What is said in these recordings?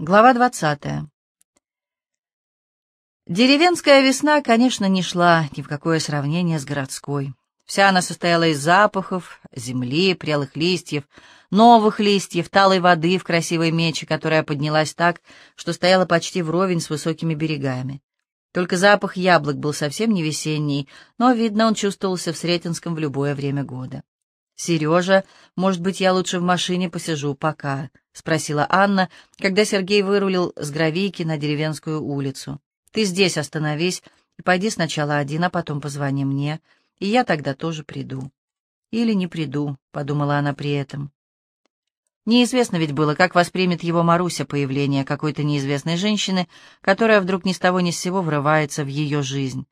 Глава двадцатая. Деревенская весна, конечно, не шла ни в какое сравнение с городской. Вся она состояла из запахов, земли, прелых листьев, новых листьев, талой воды в красивой мече, которая поднялась так, что стояла почти вровень с высокими берегами. Только запах яблок был совсем не весенний, но, видно, он чувствовался в Сретенском в любое время года. «Сережа, может быть, я лучше в машине посижу пока?» — спросила Анна, когда Сергей вырулил с Гравийки на деревенскую улицу. «Ты здесь остановись и пойди сначала один, а потом позвони мне, и я тогда тоже приду». «Или не приду», — подумала она при этом. Неизвестно ведь было, как воспримет его Маруся появление какой-то неизвестной женщины, которая вдруг ни с того ни с сего врывается в ее жизнь.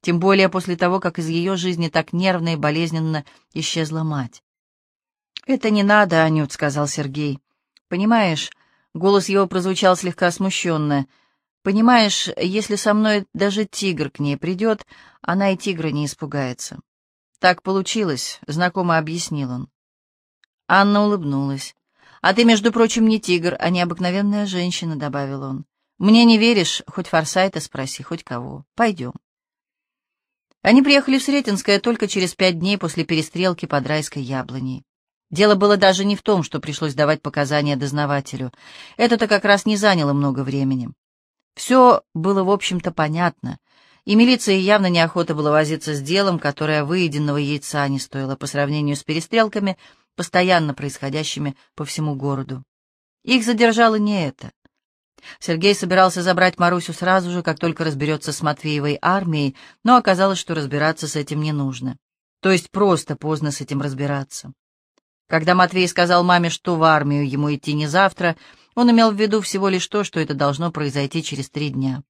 Тем более после того, как из ее жизни так нервно и болезненно исчезла мать. «Это не надо, Анют», — сказал Сергей. «Понимаешь...» — голос его прозвучал слегка смущенно. «Понимаешь, если со мной даже тигр к ней придет, она и тигра не испугается». «Так получилось», — знакомо объяснил он. Анна улыбнулась. «А ты, между прочим, не тигр, а необыкновенная женщина», — добавил он. «Мне не веришь? Хоть Форсайта спроси, хоть кого. Пойдем». Они приехали в Сретенское только через пять дней после перестрелки под райской яблоней. Дело было даже не в том, что пришлось давать показания дознавателю. Это-то как раз не заняло много времени. Все было, в общем-то, понятно, и милиции явно неохота было возиться с делом, которое выеденного яйца не стоило по сравнению с перестрелками, постоянно происходящими по всему городу. Их задержало не это. Сергей собирался забрать Марусю сразу же, как только разберется с Матвеевой армией, но оказалось, что разбираться с этим не нужно. То есть просто поздно с этим разбираться. Когда Матвей сказал маме, что в армию ему идти не завтра, он имел в виду всего лишь то, что это должно произойти через три дня.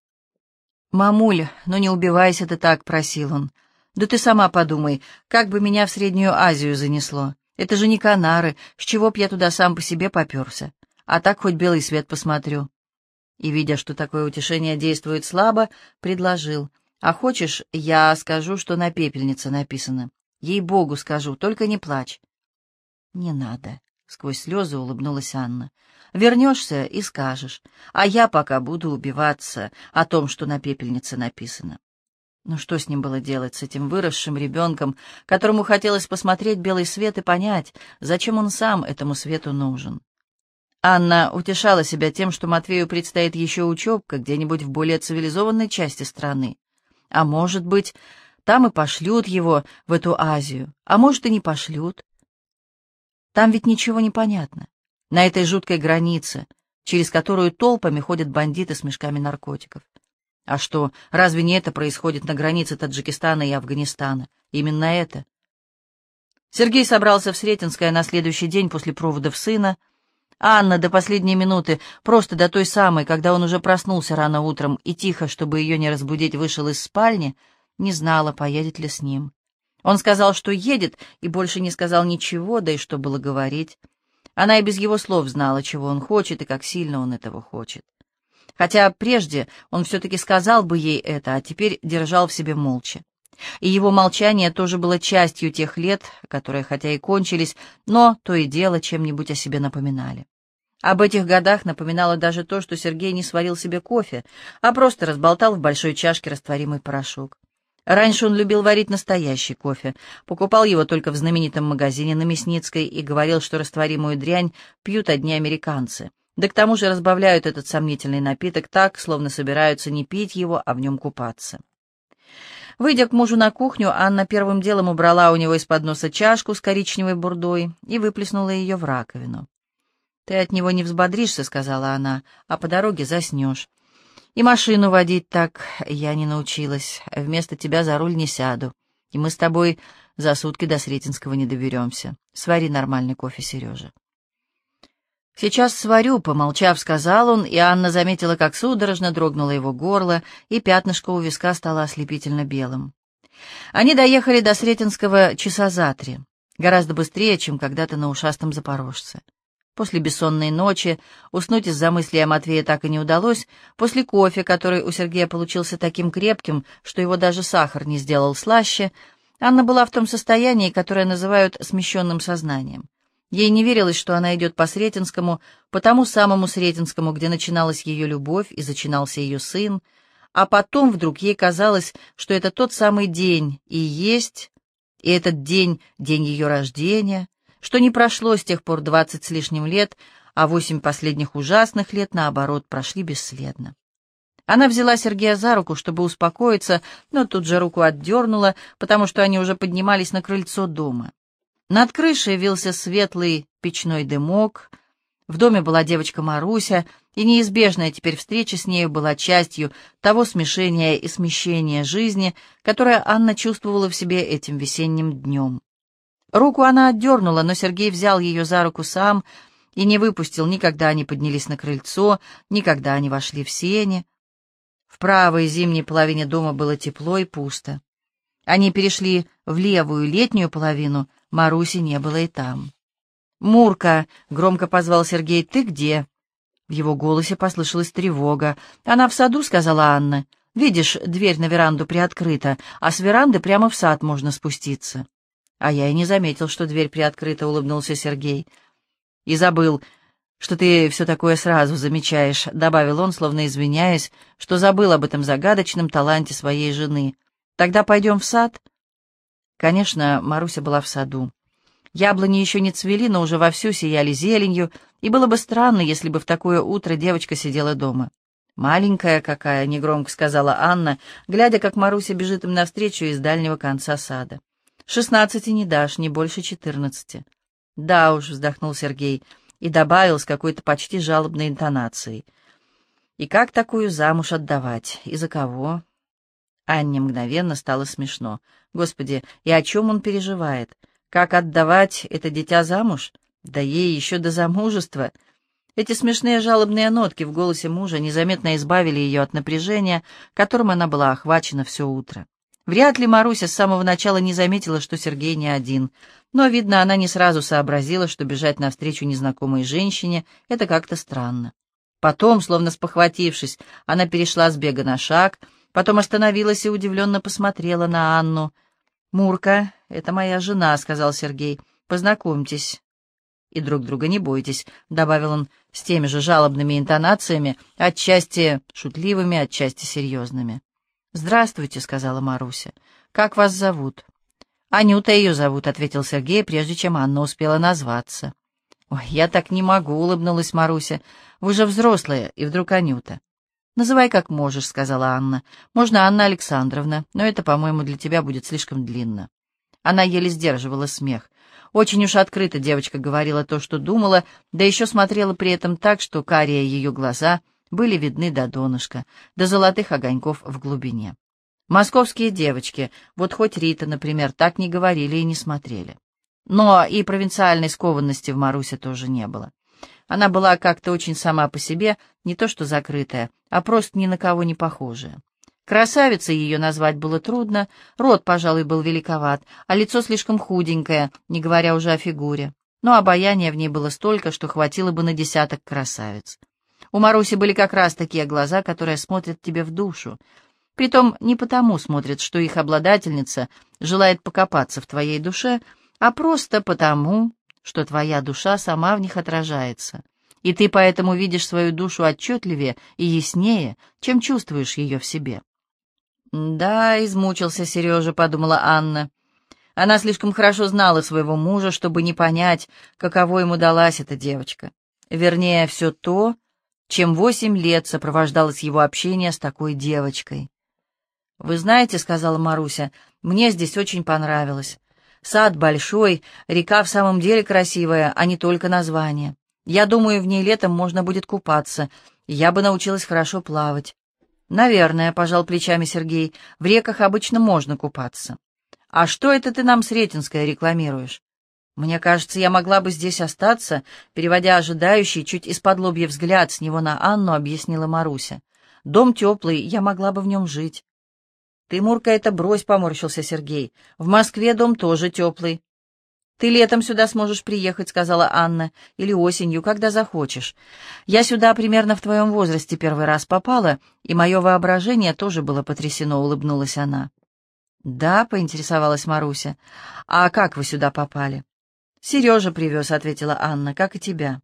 «Мамуль, ну не убивайся ты так», — просил он. «Да ты сама подумай, как бы меня в Среднюю Азию занесло. Это же не Канары, с чего б я туда сам по себе поперся. А так хоть белый свет посмотрю и, видя, что такое утешение действует слабо, предложил. «А хочешь, я скажу, что на пепельнице написано? Ей-богу скажу, только не плачь». «Не надо», — сквозь слезы улыбнулась Анна. «Вернешься и скажешь, а я пока буду убиваться о том, что на пепельнице написано». Ну что с ним было делать, с этим выросшим ребенком, которому хотелось посмотреть белый свет и понять, зачем он сам этому свету нужен? Анна утешала себя тем, что Матвею предстоит еще учебка где-нибудь в более цивилизованной части страны. А может быть, там и пошлют его в эту Азию, а может и не пошлют. Там ведь ничего не понятно. На этой жуткой границе, через которую толпами ходят бандиты с мешками наркотиков. А что, разве не это происходит на границе Таджикистана и Афганистана? Именно это. Сергей собрался в Сретенское на следующий день после проводов сына, Анна до последней минуты, просто до той самой, когда он уже проснулся рано утром и тихо, чтобы ее не разбудить, вышел из спальни, не знала, поедет ли с ним. Он сказал, что едет, и больше не сказал ничего, да и что было говорить. Она и без его слов знала, чего он хочет и как сильно он этого хочет. Хотя прежде он все-таки сказал бы ей это, а теперь держал в себе молча. И его молчание тоже было частью тех лет, которые хотя и кончились, но то и дело чем-нибудь о себе напоминали. Об этих годах напоминало даже то, что Сергей не сварил себе кофе, а просто разболтал в большой чашке растворимый порошок. Раньше он любил варить настоящий кофе, покупал его только в знаменитом магазине на Мясницкой и говорил, что растворимую дрянь пьют одни американцы. Да к тому же разбавляют этот сомнительный напиток так, словно собираются не пить его, а в нем купаться. Выйдя к мужу на кухню, Анна первым делом убрала у него из-под носа чашку с коричневой бурдой и выплеснула ее в раковину. «Ты от него не взбодришься», — сказала она, — «а по дороге заснешь. И машину водить так я не научилась. Вместо тебя за руль не сяду. И мы с тобой за сутки до Сретенского не доберемся. Свари нормальный кофе, Сережа». «Сейчас сварю», — помолчав, сказал он, и Анна заметила, как судорожно дрогнуло его горло, и пятнышко у виска стало ослепительно белым. Они доехали до Сретенского часа за три, гораздо быстрее, чем когда-то на ушастом Запорожце. После бессонной ночи уснуть из-за мысли о Матвее так и не удалось, после кофе, который у Сергея получился таким крепким, что его даже сахар не сделал слаще, Анна была в том состоянии, которое называют смещенным сознанием. Ей не верилось, что она идет по Сретенскому, по тому самому Сретенскому, где начиналась ее любовь и зачинался ее сын, а потом вдруг ей казалось, что это тот самый день и есть, и этот день — день ее рождения, что не прошло с тех пор двадцать с лишним лет, а восемь последних ужасных лет, наоборот, прошли бесследно. Она взяла Сергея за руку, чтобы успокоиться, но тут же руку отдернула, потому что они уже поднимались на крыльцо дома. Над крышей вился светлый печной дымок, в доме была девочка Маруся, и неизбежная теперь встреча с нею была частью того смешения и смещения жизни, которое Анна чувствовала в себе этим весенним днем. Руку она отдернула, но Сергей взял ее за руку сам и не выпустил ни когда они поднялись на крыльцо, ни когда они вошли в сени. В правой зимней половине дома было тепло и пусто. Они перешли в левую летнюю половину, Маруси не было и там. «Мурка!» — громко позвал Сергей. «Ты где?» В его голосе послышалась тревога. «Она в саду», — сказала Анна. «Видишь, дверь на веранду приоткрыта, а с веранды прямо в сад можно спуститься». «А я и не заметил, что дверь приоткрыта», — улыбнулся Сергей. «И забыл, что ты все такое сразу замечаешь», — добавил он, словно извиняясь, что забыл об этом загадочном таланте своей жены. «Тогда пойдем в сад?» Конечно, Маруся была в саду. Яблони еще не цвели, но уже вовсю сияли зеленью, и было бы странно, если бы в такое утро девочка сидела дома. «Маленькая какая», — негромко сказала Анна, глядя, как Маруся бежит им навстречу из дальнего конца сада. «Шестнадцати не дашь, не больше четырнадцати». «Да уж», — вздохнул Сергей и добавил с какой-то почти жалобной интонацией. «И как такую замуж отдавать? И за кого?» Анне мгновенно стало смешно. «Господи, и о чем он переживает? Как отдавать это дитя замуж? Да ей еще до замужества. Эти смешные жалобные нотки в голосе мужа незаметно избавили ее от напряжения, которым она была охвачена все утро. Вряд ли Маруся с самого начала не заметила, что Сергей не один, но, видно, она не сразу сообразила, что бежать навстречу незнакомой женщине — это как-то странно. Потом, словно спохватившись, она перешла с бега на шаг, потом остановилась и удивленно посмотрела на Анну — «Мурка, это моя жена», — сказал Сергей. «Познакомьтесь». «И друг друга не бойтесь», — добавил он с теми же жалобными интонациями, отчасти шутливыми, отчасти серьезными. «Здравствуйте», — сказала Маруся. «Как вас зовут?» «Анюта ее зовут», — ответил Сергей, прежде чем Анна успела назваться. «Ой, я так не могу», — улыбнулась Маруся. «Вы же взрослая, и вдруг Анюта». «Называй как можешь», — сказала Анна. «Можно Анна Александровна, но это, по-моему, для тебя будет слишком длинно». Она еле сдерживала смех. Очень уж открыто девочка говорила то, что думала, да еще смотрела при этом так, что карие ее глаза были видны до донышка, до золотых огоньков в глубине. Московские девочки, вот хоть Рита, например, так не говорили и не смотрели. Но и провинциальной скованности в Марусе тоже не было. Она была как-то очень сама по себе, не то что закрытая, а просто ни на кого не похожая. Красавицей ее назвать было трудно, рот, пожалуй, был великоват, а лицо слишком худенькое, не говоря уже о фигуре. Но обаяния в ней было столько, что хватило бы на десяток красавиц. У Маруси были как раз такие глаза, которые смотрят тебе в душу. Притом не потому смотрят, что их обладательница желает покопаться в твоей душе, а просто потому, что твоя душа сама в них отражается, и ты поэтому видишь свою душу отчетливее и яснее, чем чувствуешь ее в себе. «Да, измучился Сережа», — подумала Анна. Она слишком хорошо знала своего мужа, чтобы не понять, каково ему далась эта девочка. Вернее, все то, чем восемь лет сопровождалось его общение с такой девочкой. «Вы знаете», — сказала Маруся, — «мне здесь очень понравилось. Сад большой, река в самом деле красивая, а не только название. Я думаю, в ней летом можно будет купаться. Я бы научилась хорошо плавать. Наверное, пожал плечами Сергей, в реках обычно можно купаться. А что это ты нам Сретенское рекламируешь? Мне кажется, я могла бы здесь остаться, переводя ожидающий, чуть из-под лобья взгляд с него на Анну, объяснила Маруся. Дом теплый, я могла бы в нем жить. «Ты, Мурка, это брось», — поморщился Сергей. «В Москве дом тоже теплый». «Ты летом сюда сможешь приехать», — сказала Анна, — «или осенью, когда захочешь. Я сюда примерно в твоем возрасте первый раз попала, и мое воображение тоже было потрясено», — улыбнулась она. «Да», — поинтересовалась Маруся. «А как вы сюда попали?» «Сережа привез», — ответила Анна, — «как и тебя».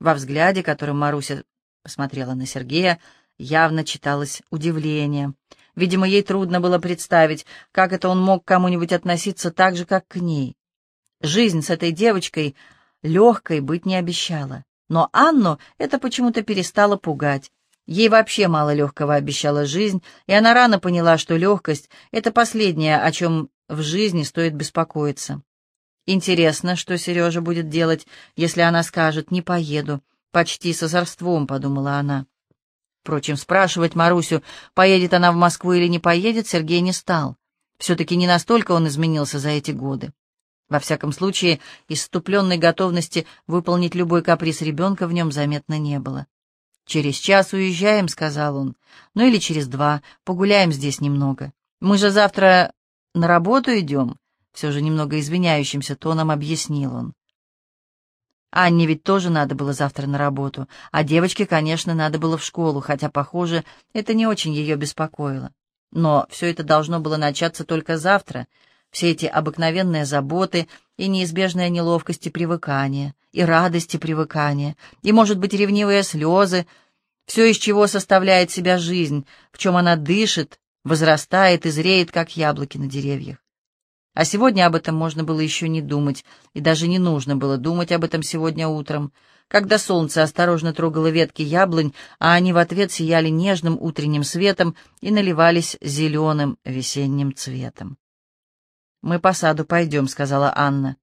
Во взгляде, которым Маруся посмотрела на Сергея, явно читалось удивление. Видимо, ей трудно было представить, как это он мог к кому-нибудь относиться так же, как к ней. Жизнь с этой девочкой легкой быть не обещала. Но Анну это почему-то перестало пугать. Ей вообще мало легкого обещала жизнь, и она рано поняла, что легкость — это последнее, о чем в жизни стоит беспокоиться. Интересно, что Сережа будет делать, если она скажет «не поеду», почти с озорством, подумала она. Впрочем, спрашивать Марусю, поедет она в Москву или не поедет, Сергей не стал. Все-таки не настолько он изменился за эти годы. Во всяком случае, иступленной готовности выполнить любой каприз ребенка в нем заметно не было. «Через час уезжаем», — сказал он. «Ну или через два. Погуляем здесь немного. Мы же завтра на работу идем», — все же немного извиняющимся тоном объяснил он. Анне ведь тоже надо было завтра на работу, а девочке, конечно, надо было в школу, хотя, похоже, это не очень ее беспокоило. Но все это должно было начаться только завтра, все эти обыкновенные заботы и неизбежная неловкость и привыкание, и радость и привыкание, и, может быть, ревнивые слезы, все, из чего составляет себя жизнь, в чем она дышит, возрастает и зреет, как яблоки на деревьях. А сегодня об этом можно было еще не думать, и даже не нужно было думать об этом сегодня утром, когда солнце осторожно трогало ветки яблонь, а они в ответ сияли нежным утренним светом и наливались зеленым весенним цветом. «Мы по саду пойдем», — сказала Анна.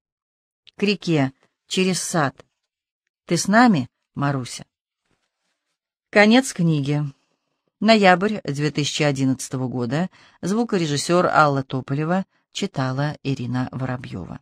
«К реке, через сад. Ты с нами, Маруся?» Конец книги. Ноябрь 2011 года. Звукорежиссер Алла Тополева читала Ирина Воробьева.